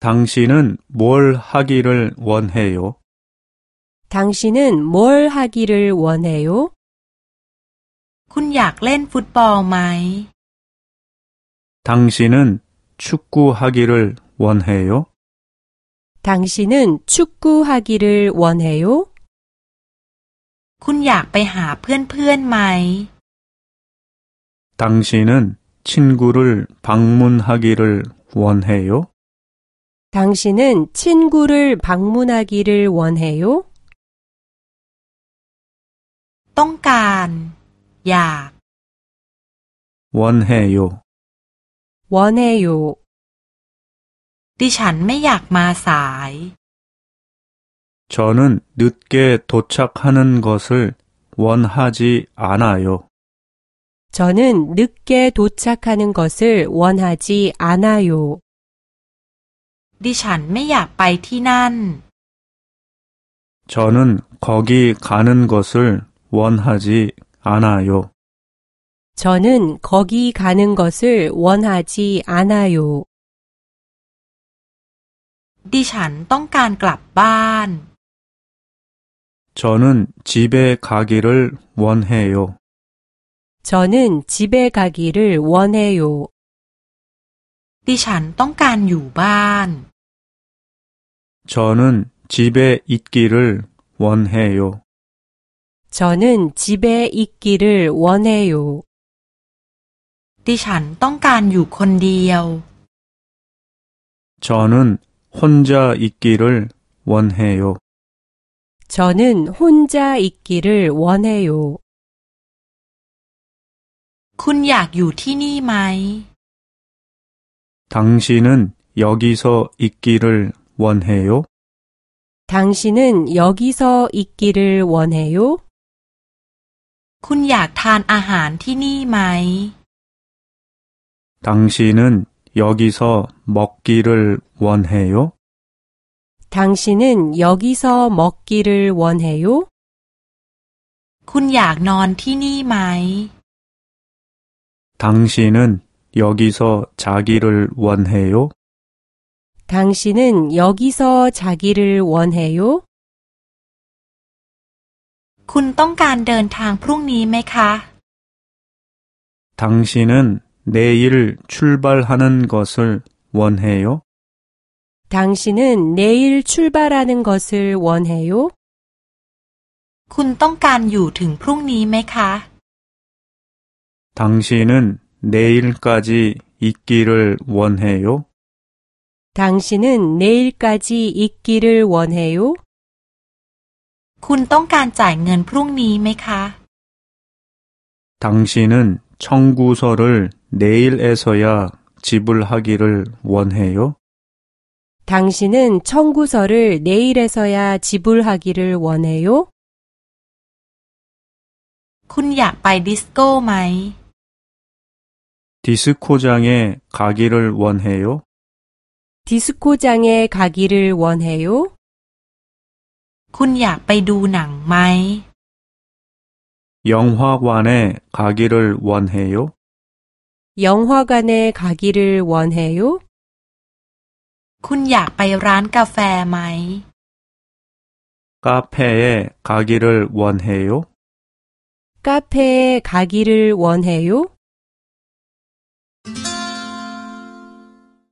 당신은 뭘 하기를 원해요? 당신은 뭘 하기를 원해요? คุณอยากเล่นฟุตบอลไหม 당신은 축구하기를 원해요? 당신은 축구하기를 원해요? คุณอยากไปหาเพื่อนๆไหม 당신은 친구를 방문하기를 원해요? 당신은 친구를 방문하기를 원해요? ต้องการ อยาก 원해요. 원해요. ดิฉันไม่อยากมาสาย 저는 늦게 도착하는 것을 원하지 않아요. 저는 늦게 도착하는 것을 원하지 않아요. ดิฉันไม่อยากไปที่นั่น 저는 거기 가는 것을 원하지 않아요. 저는 거기 가는 것을 원하지 않아요. ดิฉันต้องการกลับบ้าน 저는 집에 가기를 원해요. 저는 집에 가기를 원해요. ดิฉันต้องการอยู่บ้าน 저는 집에 있기를 원해요. 저는 집에 있기를 원해요. ดิฉันต้องการอยู่คนเดียว 저는 혼자 있기를 원해요. 저는 혼자 있기를 원해요. คุณอยากอยู่ที่นี่ไหม 당신은 여기서 있기를 원해요? 당신은 여기서 있기를 원해요? คุณอยากทานอาหารที่นี่ไหม 당신은 여기서 먹기를 원해요? 당신은 여기서 먹기를 원해요? คุณอยากนอนที่นี่ไหม 당신은 여기서 자기를 원해요? 당신은 여기서 자기를 원해요? คุณต้องการเดินทางพรุ่งนี้ไหมคะ 당신은 내일 출발하는 것을 원해요? 당신은 내일 출발하는 것을 원해요? คุณต้องการอยู่ถึงพรุ่งนี้ไหมคะ 당신은 내일까지 있기를 원해요? 당신은 내일까지 있기를 원해요? คุณต้องการจ่ายเงินพรุ่งนี้ไหมคะ 당신은 청구서를 내일에서야 지불하기를 원해요? 당신은 청구서를 내일에서야 지불하기를 원해요? คุณอยากไปดิสโก้ไหม 디스코장에 가기를 원해요? 디스코장에 가기를 원해요? คุณอยากไปดูหนังไหม 영화관에 가기를 원해요? 영화관에 가기를 원해요? คุณอยากไปร้านกาแฟไหม 카페에 가기를 원해요? 카페에 가기를 원해요?